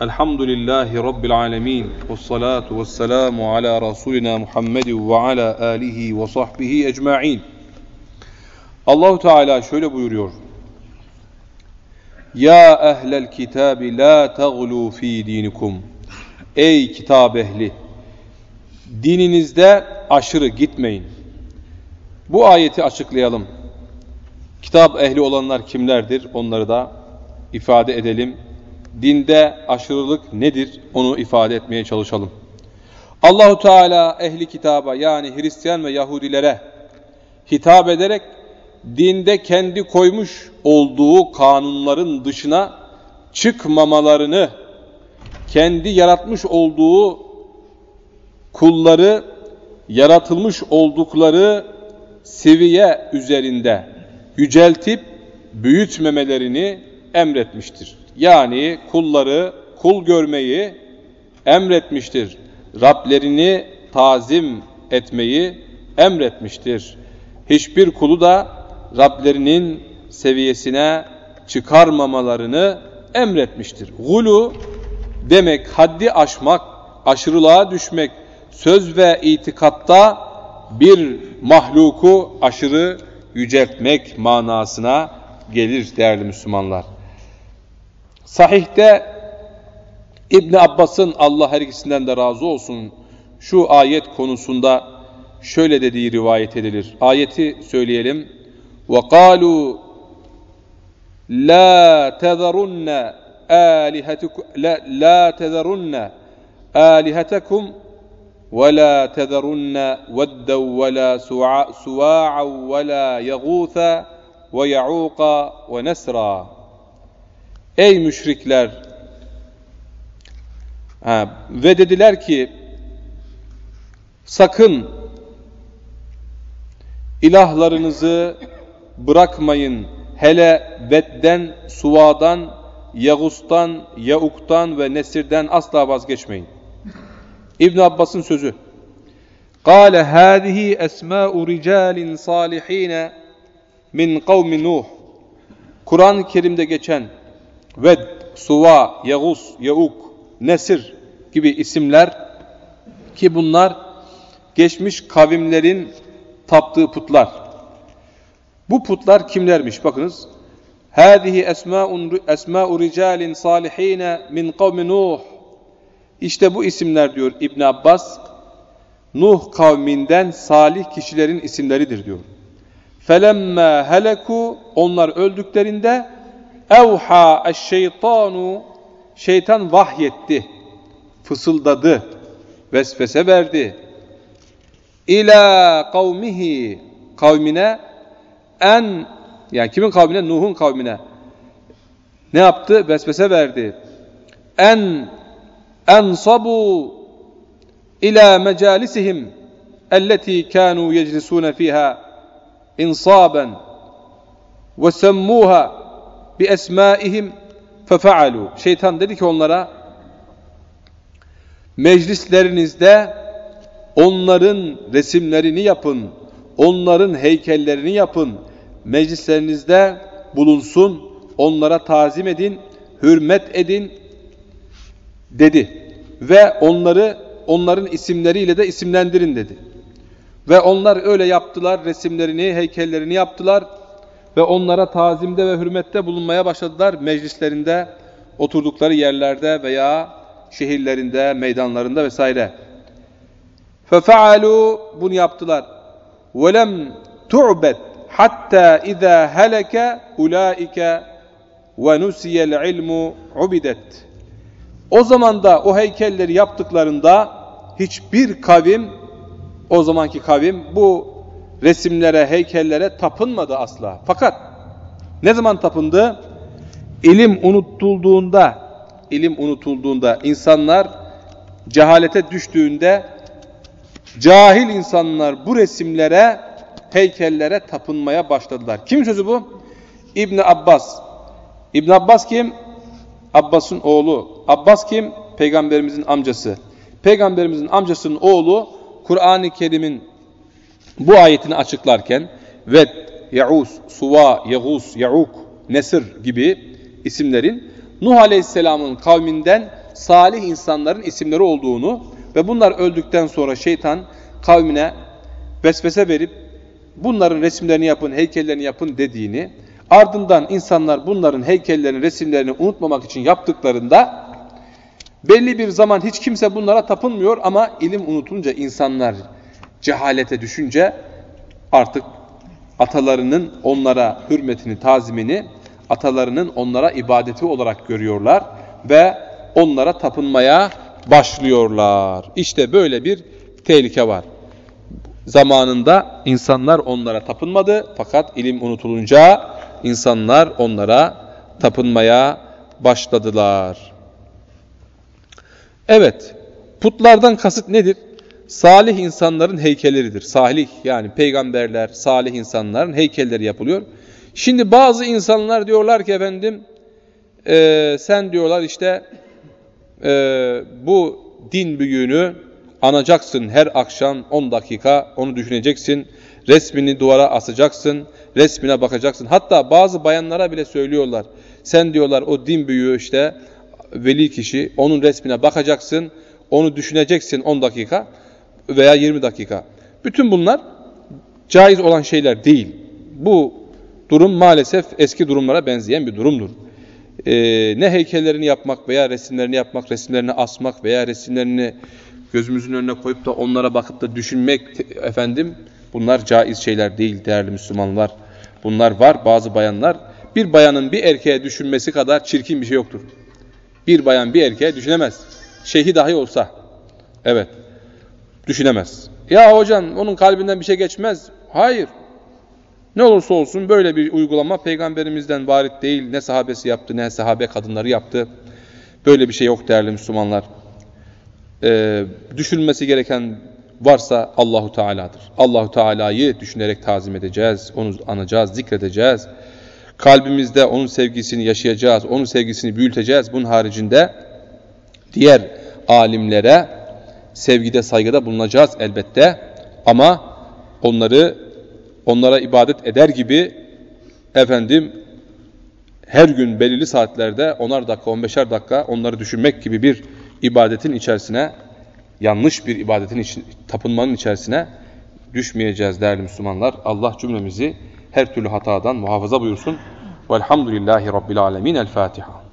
Elhamdülillahi Rabbil alemin. Ve salatu ve selamu ala Resulina Muhammed ve ala alihi ve sahbihi ecma'in. Allahu Teala şöyle buyuruyor. Ya ehlel kitabi la taglu fi dinikum. Ey kitap ehli! Dininizde aşırı gitmeyin. Bu ayeti açıklayalım. Kitap ehli olanlar kimlerdir? Onları da ifade edelim. Dinde aşırılık nedir? Onu ifade etmeye çalışalım. Allahu Teala ehli kitaba yani Hristiyan ve Yahudilere hitap ederek dinde kendi koymuş olduğu kanunların dışına çıkmamalarını, kendi yaratmış olduğu kulları, yaratılmış oldukları seviye üzerinde yüceltip büyütmemelerini emretmiştir. Yani kulları kul görmeyi emretmiştir. Rablerini tazim etmeyi emretmiştir. Hiçbir kulu da Rablerinin seviyesine çıkarmamalarını emretmiştir. Gulu demek haddi aşmak, aşırılığa düşmek, söz ve itikatta bir mahluku aşırı yüceltmek manasına gelir değerli Müslümanlar. Sahihte İbn Abbas'ın Allah her ikisinden de razı olsun şu ayet konusunda şöyle dediği rivayet edilir. Ayeti söyleyelim. وَقَالُوا لَا تَذَرُنَّ آلِهَتَكُمْ لَا تَذَرُنَّ آلِهَتَكُمْ وَلَا تَذَرُنَّ وَدًّا وَلَا سُوَاعًا وَلَا يَغُوثَ وَيَعُوقَ وَنَسْرًا Ey müşrikler! Ha, ve dediler ki sakın ilahlarınızı bırakmayın. Hele Ved'den, Suva'dan, Yagus'tan, Yauk'tan ve Nesir'den asla vazgeçmeyin. İbn Abbas'ın sözü. قال هذه أسماء رجال صالحين min kavmi Nuh. Kur'an-ı Kerim'de geçen Ved, Suva, Yagus, Yauk, Nesir gibi isimler ki bunlar geçmiş kavimlerin taptığı putlar. Bu putlar kimlermiş? Bakınız. Hâzihi esmâ'u ricâlin sâlihîne min kavmi Nuh. İşte bu isimler diyor İbn Abbas Nuh kavminden salih kişilerin isimleridir diyor. Felemme heleku onlar öldüklerinde evha eşşeytanu şeytan vahyetti, fısıldadı, vesvese verdi. İlâ kavmihi kavmine en yani kimin kavmine? Nuh'un kavmine. Ne yaptı? Vesvese verdi. En ensabu ila mecalisihim elleti kanu yeclisuna fiha insaben ve semmuha bi esmaihim fefa'alu. Şeytan dedi ki onlara meclislerinizde onların resimlerini yapın, onların heykellerini yapın, meclislerinizde bulunsun, onlara tazim edin, hürmet edin dedi. Ve onları onların isimleriyle de isimlendirin dedi. Ve onlar öyle yaptılar, resimlerini, heykellerini yaptılar ve onlara tazimde ve hürmette bulunmaya başladılar meclislerinde, oturdukları yerlerde veya şehirlerinde, meydanlarında vesaire. Fefaalu bunu yaptılar. Velem tu'bet hatta iza heleke ulaike ve nusiyel ilmu ubidet. O zaman da o heykelleri yaptıklarında hiçbir kavim o zamanki kavim bu resimlere, heykellere tapınmadı asla. Fakat ne zaman tapındı? İlim unutulduğunda, ilim unutulduğunda, insanlar cehalete düştüğünde, cahil insanlar bu resimlere, heykellere tapınmaya başladılar. Kim sözü bu? İbn Abbas. İbn Abbas kim? Abbas'ın oğlu. Abbas kim? Peygamberimizin amcası. Peygamberimizin amcasının oğlu Kur'an-ı Kerim'in bu ayetini açıklarken Ved, Ya'us, Suva, Yağus, Ya'uk, Nesir gibi isimlerin Nuh Aleyhisselam'ın kavminden salih insanların isimleri olduğunu ve bunlar öldükten sonra şeytan kavmine vesvese verip bunların resimlerini yapın, heykellerini yapın dediğini, ardından insanlar bunların heykellerini, resimlerini unutmamak için yaptıklarında belli bir zaman hiç kimse bunlara tapınmıyor ama ilim unutunca insanlar cehalete düşünce artık atalarının onlara hürmetini, tazimini, atalarının onlara ibadeti olarak görüyorlar ve onlara tapınmaya başlıyorlar. İşte böyle bir tehlike var. Zamanında insanlar onlara tapınmadı fakat ilim unutulunca insanlar onlara tapınmaya başladılar. Evet, putlardan kasıt nedir? Salih insanların heykelleridir. Salih yani peygamberler, salih insanların heykelleri yapılıyor. Şimdi bazı insanlar diyorlar ki efendim, e, sen diyorlar işte e, bu din büyüğünü anacaksın her akşam 10 dakika onu düşüneceksin. Resmini duvara asacaksın, resmine bakacaksın. Hatta bazı bayanlara bile söylüyorlar. Sen diyorlar o din büyüğü işte veli kişi onun resmine bakacaksın, onu düşüneceksin 10 dakika veya 20 dakika. Bütün bunlar caiz olan şeyler değil. Bu durum maalesef eski durumlara benzeyen bir durumdur. Ee, ne heykellerini yapmak veya resimlerini yapmak, resimlerini asmak veya resimlerini gözümüzün önüne koyup da onlara bakıp da düşünmek efendim bunlar caiz şeyler değil değerli Müslümanlar. Bunlar var bazı bayanlar. Bir bayanın bir erkeğe düşünmesi kadar çirkin bir şey yoktur. Bir bayan bir erkeğe düşünemez. Şeyhi dahi olsa. Evet. Düşünemez. Ya hocam onun kalbinden bir şey geçmez. Hayır. Ne olursa olsun böyle bir uygulama peygamberimizden varit değil. Ne sahabesi yaptı ne sahabe kadınları yaptı. Böyle bir şey yok değerli Müslümanlar. Ee, düşünülmesi gereken varsa Allahu Teala'dır. Allahu Teala'yı düşünerek tazim edeceğiz, onu anacağız, zikredeceğiz. Kalbimizde onun sevgisini yaşayacağız, onun sevgisini büyüteceğiz. Bunun haricinde diğer alimlere sevgide, saygıda bulunacağız elbette. Ama onları onlara ibadet eder gibi efendim her gün belirli saatlerde onar dakika, on beşer dakika onları düşünmek gibi bir ibadetin içerisine yanlış bir ibadetin için, tapınmanın içerisine düşmeyeceğiz değerli Müslümanlar. Allah cümlemizi her türlü hatadan muhafaza buyursun. Velhamdülillahi Rabbil Alemin. El Fatiha.